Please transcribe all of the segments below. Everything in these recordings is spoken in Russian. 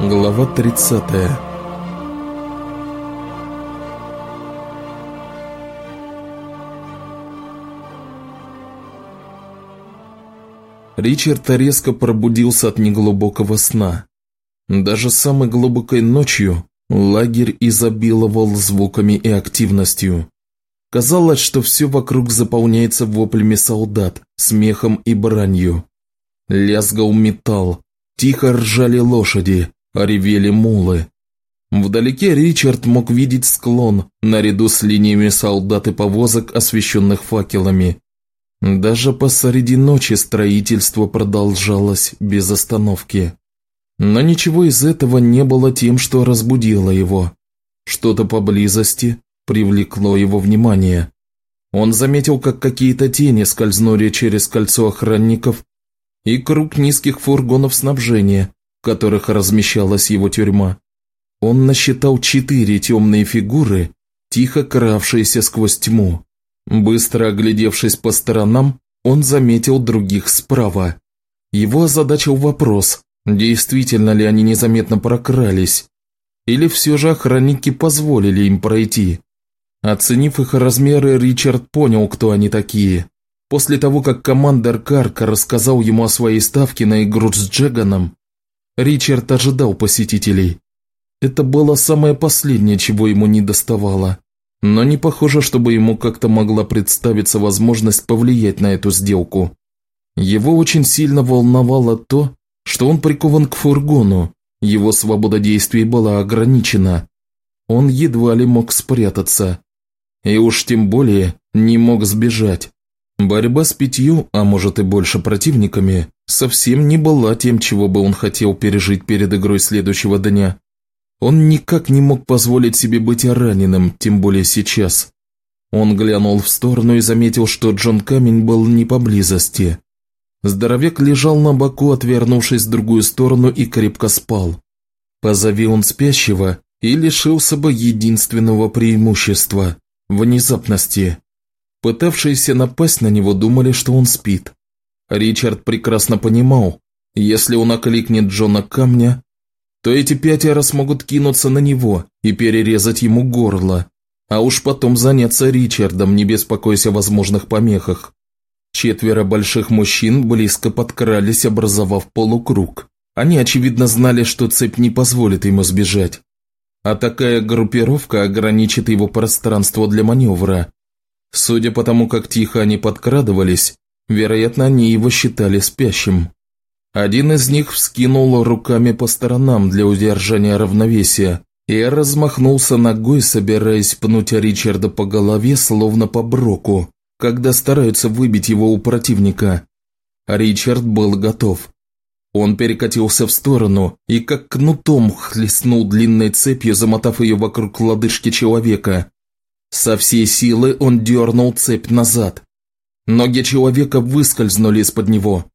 Глава 30 Ричард резко пробудился от неглубокого сна. Даже самой глубокой ночью лагерь изобиловал звуками и активностью. Казалось, что все вокруг заполняется воплями солдат, смехом и бранью. Лязгал металл, тихо ржали лошади, ревели мулы. Вдалеке Ричард мог видеть склон, наряду с линиями солдат и повозок, освещенных факелами. Даже посреди ночи строительство продолжалось без остановки. Но ничего из этого не было тем, что разбудило его. Что-то поблизости привлекло его внимание. Он заметил, как какие-то тени скользнули через кольцо охранников и круг низких фургонов снабжения, в которых размещалась его тюрьма. Он насчитал четыре темные фигуры, тихо кравшиеся сквозь тьму. Быстро оглядевшись по сторонам, он заметил других справа. Его озадачил вопрос, действительно ли они незаметно прокрались, или все же охранники позволили им пройти. Оценив их размеры, Ричард понял, кто они такие. После того, как командир Карка рассказал ему о своей ставке на игру с Джеганом, Ричард ожидал посетителей. Это было самое последнее, чего ему не доставало. Но не похоже, чтобы ему как-то могла представиться возможность повлиять на эту сделку. Его очень сильно волновало то, что он прикован к фургону, его свобода действий была ограничена. Он едва ли мог спрятаться. И уж тем более не мог сбежать. Борьба с пятью, а может и больше противниками, совсем не была тем, чего бы он хотел пережить перед игрой следующего дня. Он никак не мог позволить себе быть раненым, тем более сейчас. Он глянул в сторону и заметил, что Джон Камень был не поблизости. Здоровяк лежал на боку, отвернувшись в другую сторону и крепко спал. Позови он спящего и лишился бы единственного преимущества – внезапности. Пытавшиеся напасть на него думали, что он спит. Ричард прекрасно понимал, если он окликнет Джона Камня, то эти пятеро смогут кинуться на него и перерезать ему горло, а уж потом заняться Ричардом, не беспокойся о возможных помехах. Четверо больших мужчин близко подкрались, образовав полукруг. Они, очевидно, знали, что цепь не позволит ему сбежать. А такая группировка ограничит его пространство для маневра, Судя по тому, как тихо они подкрадывались, вероятно, они его считали спящим. Один из них вскинул руками по сторонам для удержания равновесия и размахнулся ногой, собираясь пнуть Ричарда по голове, словно по броку, когда стараются выбить его у противника. Ричард был готов. Он перекатился в сторону и как кнутом хлестнул длинной цепью, замотав ее вокруг лодыжки человека. Со всей силы он дернул цепь назад. Ноги человека выскользнули из-под него.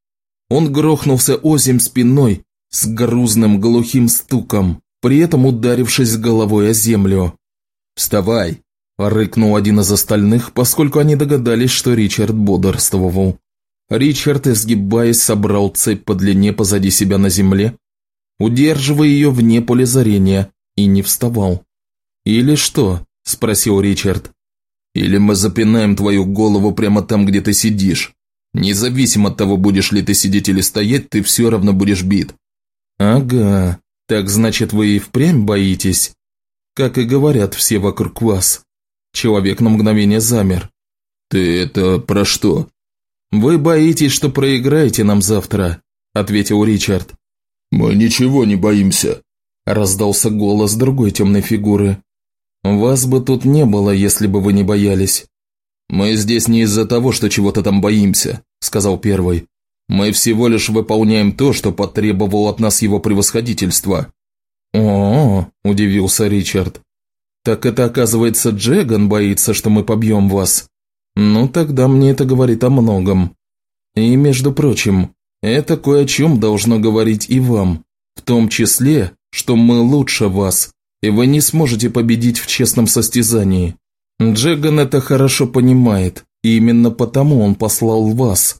Он грохнулся озим спиной с грузным глухим стуком, при этом ударившись головой о землю. «Вставай!» – рыкнул один из остальных, поскольку они догадались, что Ричард бодрствовал. Ричард, изгибаясь, собрал цепь по длине позади себя на земле, удерживая ее вне поля зрения, и не вставал. Или что? – спросил Ричард. «Или мы запинаем твою голову прямо там, где ты сидишь. Независимо от того, будешь ли ты сидеть или стоять, ты все равно будешь бит». «Ага, так значит вы и впрямь боитесь?» «Как и говорят все вокруг вас». Человек на мгновение замер. «Ты это про что?» «Вы боитесь, что проиграете нам завтра», – ответил Ричард. «Мы ничего не боимся», – раздался голос другой темной фигуры. «Вас бы тут не было, если бы вы не боялись». «Мы здесь не из-за того, что чего-то там боимся», – сказал первый. «Мы всего лишь выполняем то, что потребовал от нас его превосходительство». «О-о-о», – удивился Ричард. «Так это, оказывается, Джеган боится, что мы побьем вас. Ну, тогда мне это говорит о многом. И, между прочим, это кое о чем должно говорить и вам, в том числе, что мы лучше вас, и вы не сможете победить в честном состязании. Джеган это хорошо понимает, и именно потому он послал вас.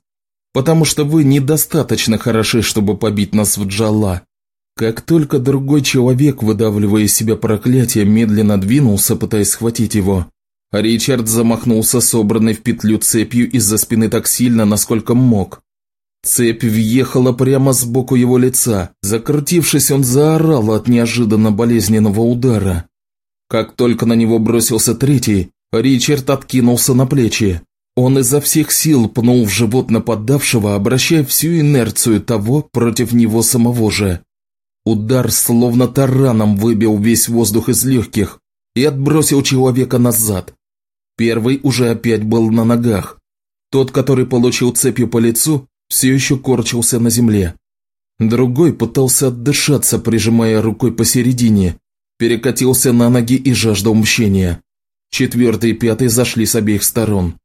Потому что вы недостаточно хороши, чтобы побить нас в Джала. Как только другой человек, выдавливая из себя проклятие, медленно двинулся, пытаясь схватить его, Ричард замахнулся собранной в петлю цепью из-за спины так сильно, насколько мог. Цепь въехала прямо сбоку его лица. Закрутившись, он заорал от неожиданно болезненного удара. Как только на него бросился третий, Ричард откинулся на плечи. Он изо всех сил пнул в живот нападавшего, обращая всю инерцию того против него самого же. Удар словно тараном выбил весь воздух из легких и отбросил человека назад. Первый уже опять был на ногах. Тот, который получил цепью по лицу, все еще корчился на земле. Другой пытался отдышаться, прижимая рукой посередине, перекатился на ноги и жаждал мщения. Четвертый и пятый зашли с обеих сторон.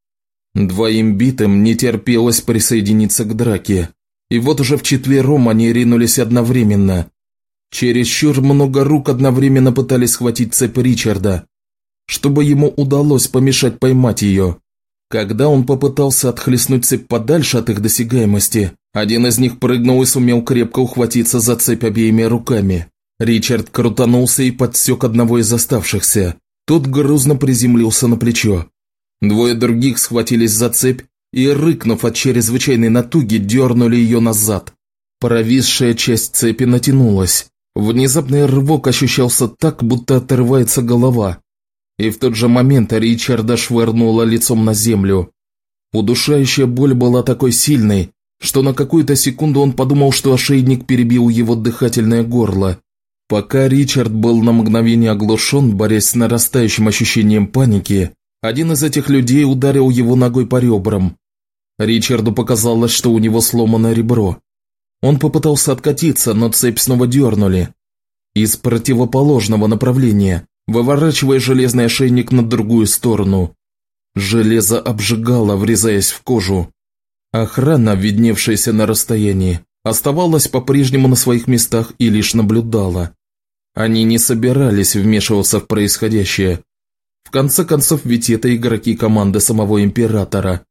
Двоим битым не терпелось присоединиться к драке. И вот уже вчетвером они ринулись одновременно. Чересчур много рук одновременно пытались схватить цепь Ричарда, чтобы ему удалось помешать поймать ее. Когда он попытался отхлестнуть цепь подальше от их досягаемости, один из них прыгнул и сумел крепко ухватиться за цепь обеими руками. Ричард крутанулся и подсек одного из оставшихся. Тот грузно приземлился на плечо. Двое других схватились за цепь и, рыкнув от чрезвычайной натуги, дернули ее назад. Провисшая часть цепи натянулась. Внезапный рывок ощущался так, будто отрывается голова. И в тот же момент Ричарда швырнула лицом на землю. Удушающая боль была такой сильной, что на какую-то секунду он подумал, что ошейник перебил его дыхательное горло. Пока Ричард был на мгновение оглушен, борясь с нарастающим ощущением паники, один из этих людей ударил его ногой по ребрам. Ричарду показалось, что у него сломано ребро. Он попытался откатиться, но цепь снова дернули. Из противоположного направления, выворачивая железный ошейник на другую сторону. Железо обжигало, врезаясь в кожу. Охрана, видневшаяся на расстоянии, оставалась по-прежнему на своих местах и лишь наблюдала. Они не собирались вмешиваться в происходящее. В конце концов, ведь это игроки команды самого Императора.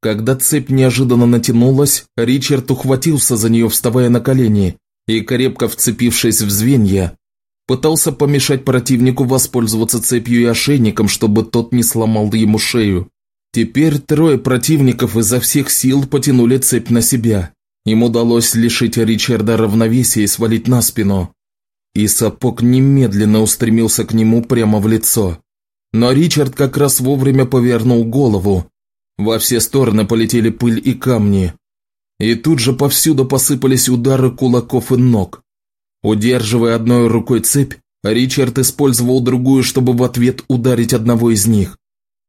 Когда цепь неожиданно натянулась, Ричард ухватился за нее, вставая на колени, и, крепко вцепившись в звенья, Пытался помешать противнику воспользоваться цепью и ошейником, чтобы тот не сломал ему шею. Теперь трое противников изо всех сил потянули цепь на себя. Им удалось лишить Ричарда равновесия и свалить на спину. И сапог немедленно устремился к нему прямо в лицо. Но Ричард как раз вовремя повернул голову. Во все стороны полетели пыль и камни. И тут же повсюду посыпались удары кулаков и ног. Удерживая одной рукой цепь, Ричард использовал другую, чтобы в ответ ударить одного из них.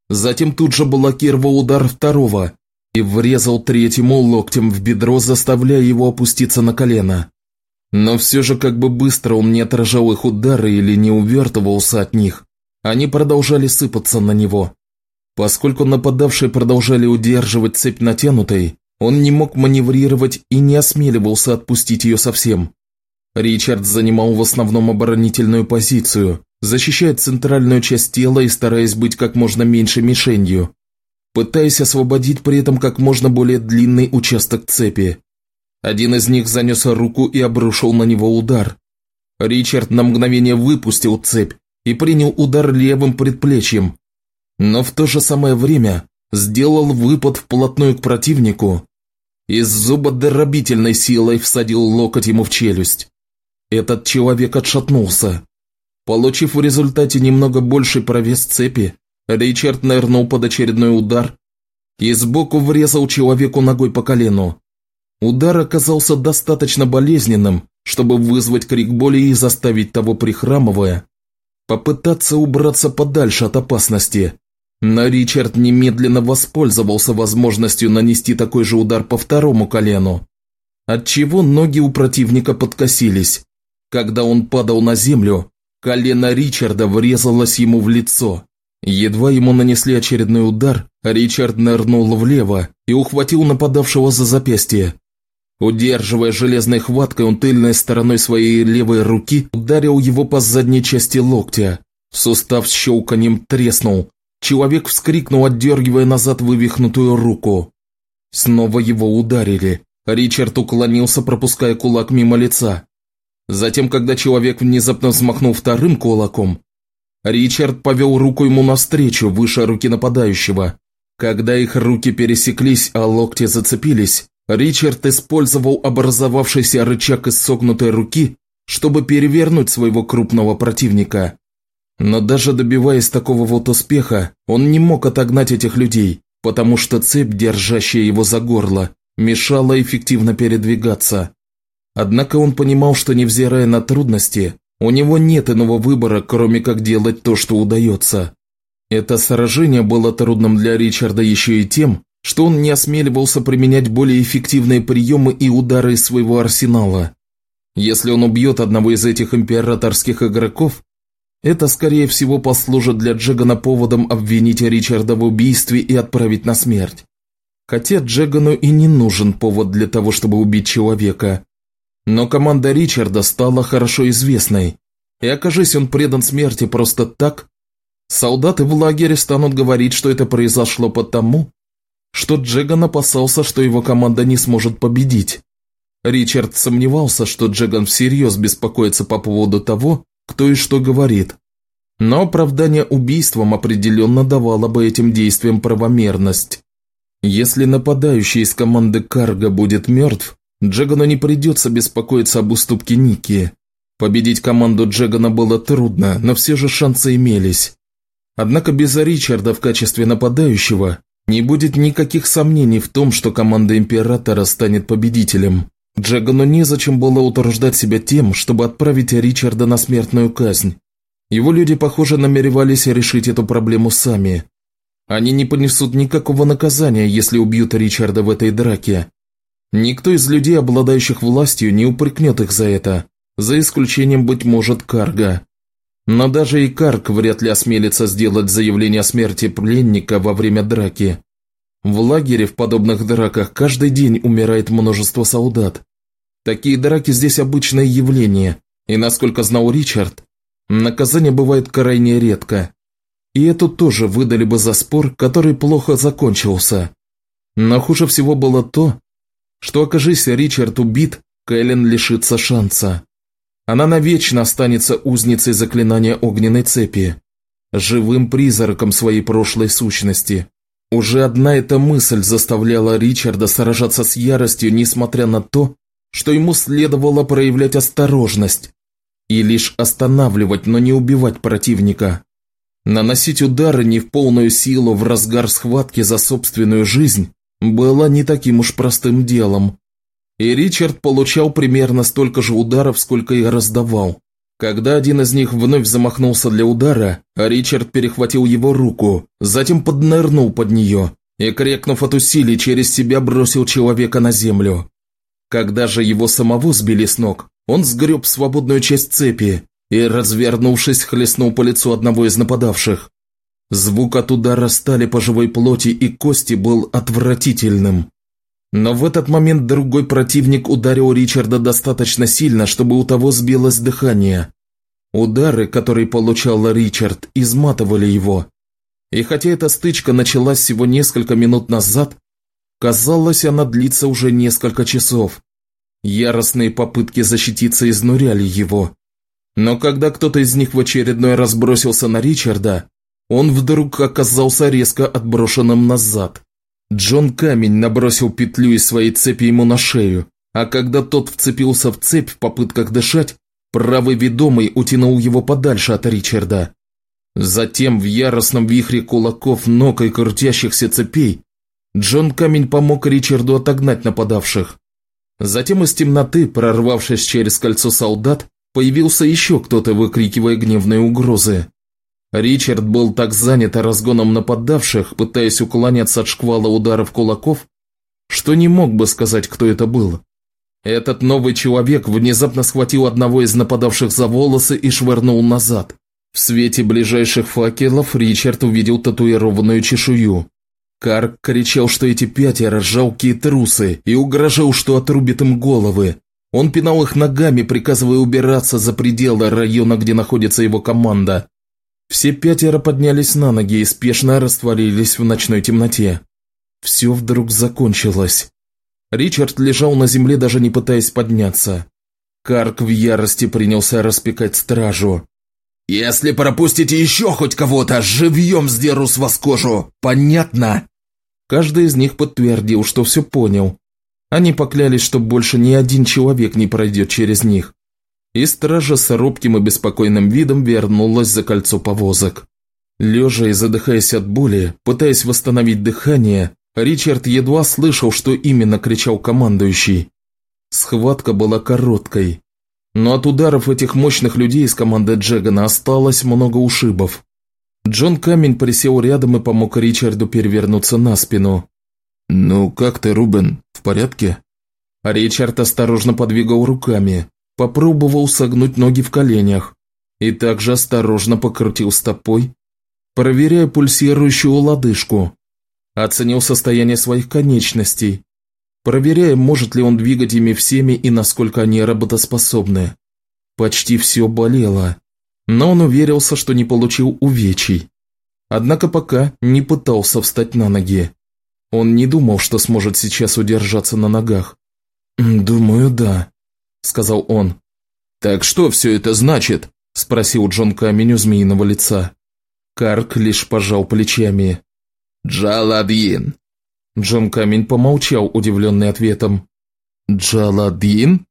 Затем тут же блокировал удар второго и врезал третьему локтем в бедро, заставляя его опуститься на колено. Но все же как бы быстро он не отражал их удары или не увертывался от них, они продолжали сыпаться на него. Поскольку нападавшие продолжали удерживать цепь натянутой, он не мог маневрировать и не осмеливался отпустить ее совсем. Ричард занимал в основном оборонительную позицию, защищая центральную часть тела и стараясь быть как можно меньше мишенью, пытаясь освободить при этом как можно более длинный участок цепи. Один из них занес руку и обрушил на него удар. Ричард на мгновение выпустил цепь и принял удар левым предплечьем, но в то же самое время сделал выпад вплотную к противнику и с зубодробительной силой всадил локоть ему в челюсть. Этот человек отшатнулся. Получив в результате немного больший провес цепи, Ричард нырнул под очередной удар и сбоку врезал человеку ногой по колену. Удар оказался достаточно болезненным, чтобы вызвать крик боли и заставить того, прихрамывая, попытаться убраться подальше от опасности. Но Ричард немедленно воспользовался возможностью нанести такой же удар по второму колену, отчего ноги у противника подкосились. Когда он падал на землю, колено Ричарда врезалось ему в лицо. Едва ему нанесли очередной удар, Ричард нырнул влево и ухватил нападавшего за запястье. Удерживая железной хваткой, он тыльной стороной своей левой руки ударил его по задней части локтя. Сустав с щелканием треснул. Человек вскрикнул, отдергивая назад вывихнутую руку. Снова его ударили. Ричард уклонился, пропуская кулак мимо лица. Затем, когда человек внезапно взмахнул вторым кулаком, Ричард повел руку ему навстречу, выше руки нападающего. Когда их руки пересеклись, а локти зацепились, Ричард использовал образовавшийся рычаг из согнутой руки, чтобы перевернуть своего крупного противника. Но даже добиваясь такого вот успеха, он не мог отогнать этих людей, потому что цепь, держащая его за горло, мешала эффективно передвигаться. Однако он понимал, что невзирая на трудности, у него нет иного выбора, кроме как делать то, что удается. Это сражение было трудным для Ричарда еще и тем, что он не осмеливался применять более эффективные приемы и удары своего арсенала. Если он убьет одного из этих императорских игроков, это, скорее всего, послужит для Джегана поводом обвинить Ричарда в убийстве и отправить на смерть. Хотя Джегану и не нужен повод для того, чтобы убить человека. Но команда Ричарда стала хорошо известной, и окажись он предан смерти просто так, солдаты в лагере станут говорить, что это произошло потому, что Джеган опасался, что его команда не сможет победить. Ричард сомневался, что Джеган всерьез беспокоится по поводу того, кто и что говорит. Но оправдание убийством определенно давало бы этим действиям правомерность. Если нападающий из команды Карга будет мертв, Джегану не придется беспокоиться об уступке Ники. Победить команду Джегана было трудно, но все же шансы имелись. Однако без Ричарда в качестве нападающего не будет никаких сомнений в том, что команда Императора станет победителем. Джагану незачем было утруждать себя тем, чтобы отправить Ричарда на смертную казнь. Его люди, похоже, намеревались решить эту проблему сами. Они не понесут никакого наказания, если убьют Ричарда в этой драке. Никто из людей, обладающих властью, не упрекнет их за это, за исключением, быть может, Карга. Но даже и Карг вряд ли осмелится сделать заявление о смерти пленника во время драки. В лагере в подобных драках каждый день умирает множество солдат. Такие драки здесь обычное явление, и, насколько знал Ричард, наказание бывает крайне редко. И эту тоже выдали бы за спор, который плохо закончился. Но хуже всего было то, что, окажись Ричард убит, Кэлен лишится шанса. Она навечно останется узницей заклинания огненной цепи, живым призраком своей прошлой сущности. Уже одна эта мысль заставляла Ричарда сражаться с яростью, несмотря на то, что ему следовало проявлять осторожность и лишь останавливать, но не убивать противника. Наносить удары не в полную силу в разгар схватки за собственную жизнь было не таким уж простым делом. И Ричард получал примерно столько же ударов, сколько и раздавал. Когда один из них вновь замахнулся для удара, Ричард перехватил его руку, затем поднырнул под нее и, крикнув от усилий, через себя бросил человека на землю. Когда же его самого сбили с ног, он сгреб свободную часть цепи и, развернувшись, хлестнул по лицу одного из нападавших. Звук от удара стали по живой плоти и кости был отвратительным. Но в этот момент другой противник ударил Ричарда достаточно сильно, чтобы у того сбилось дыхание. Удары, которые получал Ричард, изматывали его. И хотя эта стычка началась всего несколько минут назад, казалось, она длится уже несколько часов. Яростные попытки защититься изнуряли его. Но когда кто-то из них в очередной раз бросился на Ричарда, он вдруг оказался резко отброшенным назад. Джон Камень набросил петлю из своей цепи ему на шею, а когда тот вцепился в цепь в попытках дышать, правый ведомый утянул его подальше от Ричарда. Затем в яростном вихре кулаков, ног и крутящихся цепей Джон Камень помог Ричарду отогнать нападавших. Затем из темноты, прорвавшись через кольцо солдат, появился еще кто-то, выкрикивая гневные угрозы. Ричард был так занят разгоном нападавших, пытаясь уклоняться от шквала ударов кулаков, что не мог бы сказать, кто это был. Этот новый человек внезапно схватил одного из нападавших за волосы и швырнул назад. В свете ближайших факелов Ричард увидел татуированную чешую. Карк кричал, что эти пятеро – жалкие трусы, и угрожал, что отрубит им головы. Он пинал их ногами, приказывая убираться за пределы района, где находится его команда. Все пятеро поднялись на ноги и спешно растворились в ночной темноте. Все вдруг закончилось. Ричард лежал на земле, даже не пытаясь подняться. Карк в ярости принялся распекать стражу. «Если пропустите еще хоть кого-то, живьем сдеру с вас кожу! Понятно?» Каждый из них подтвердил, что все понял. Они поклялись, что больше ни один человек не пройдет через них. И стража с робким и беспокойным видом вернулась за кольцо повозок. Лежа и задыхаясь от боли, пытаясь восстановить дыхание, Ричард едва слышал, что именно кричал командующий. Схватка была короткой. Но от ударов этих мощных людей из команды Джегана осталось много ушибов. Джон Камень присел рядом и помог Ричарду перевернуться на спину. «Ну как ты, Рубен, в порядке?» Ричард осторожно подвигал руками, попробовал согнуть ноги в коленях и также осторожно покрутил стопой, проверяя пульсирующую лодыжку. Оценил состояние своих конечностей, проверяя, может ли он двигать ими всеми и насколько они работоспособны. Почти все болело, но он уверился, что не получил увечий. Однако пока не пытался встать на ноги. Он не думал, что сможет сейчас удержаться на ногах. «Думаю, да», – сказал он. «Так что все это значит?» – спросил Джон Камень у змеиного лица. Карк лишь пожал плечами. «Джаладьин!» Джон Камень помолчал, удивленный ответом. «Джаладьин?»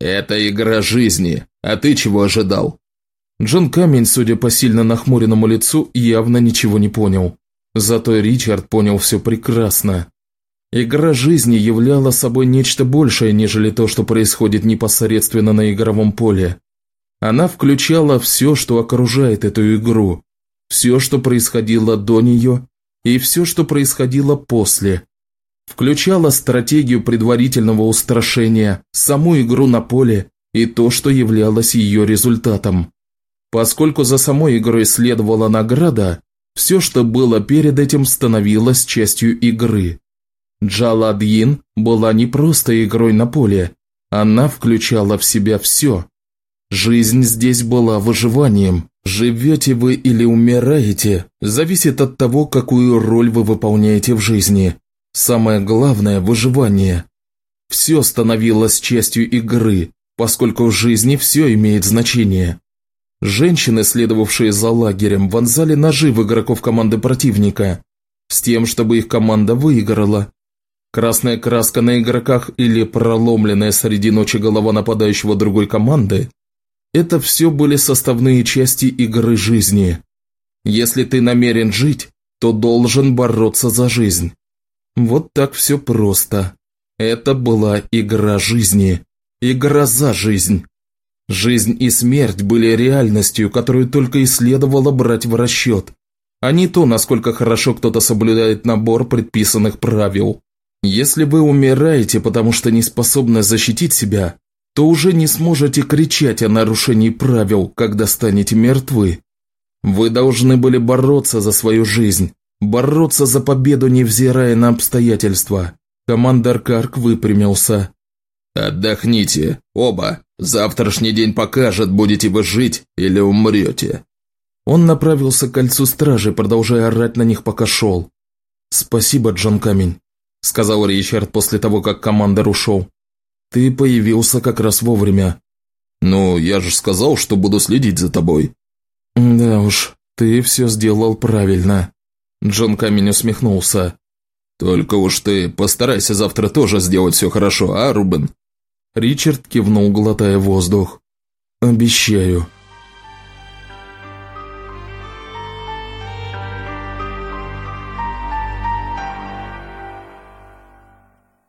«Это игра жизни, а ты чего ожидал?» Джон Камень, судя по сильно нахмуренному лицу, явно ничего не понял. Зато Ричард понял все прекрасно. Игра жизни являла собой нечто большее, нежели то, что происходит непосредственно на игровом поле. Она включала все, что окружает эту игру, все, что происходило до нее, и все, что происходило после. Включала стратегию предварительного устрашения, саму игру на поле и то, что являлось ее результатом. Поскольку за самой игрой следовала награда, все, что было перед этим, становилось частью игры. Джаладьин была не просто игрой на поле, она включала в себя все. Жизнь здесь была выживанием, Живете вы или умираете, зависит от того, какую роль вы выполняете в жизни. Самое главное – выживание. Все становилось частью игры, поскольку в жизни все имеет значение. Женщины, следовавшие за лагерем, вонзали ножи в игроков команды противника, с тем, чтобы их команда выиграла. Красная краска на игроках или проломленная среди ночи голова нападающего другой команды это все были составные части игры жизни. Если ты намерен жить, то должен бороться за жизнь. Вот так все просто. Это была игра жизни. Игра за жизнь. Жизнь и смерть были реальностью, которую только и следовало брать в расчет, а не то, насколько хорошо кто-то соблюдает набор предписанных правил. Если вы умираете, потому что не способны защитить себя, то уже не сможете кричать о нарушении правил, когда станете мертвы. Вы должны были бороться за свою жизнь, бороться за победу, невзирая на обстоятельства. Командор Карк выпрямился. «Отдохните, оба. Завтрашний день покажет, будете вы жить или умрете». Он направился к кольцу стражи, продолжая орать на них, пока шел. «Спасибо, Джон Камень», – сказал Ричард после того, как командор ушел. Ты появился как раз вовремя. Ну, я же сказал, что буду следить за тобой. Да уж, ты все сделал правильно. Джон Камень усмехнулся. Только уж ты постарайся завтра тоже сделать все хорошо, а, Рубен? Ричард кивнул, глотая воздух. «Обещаю».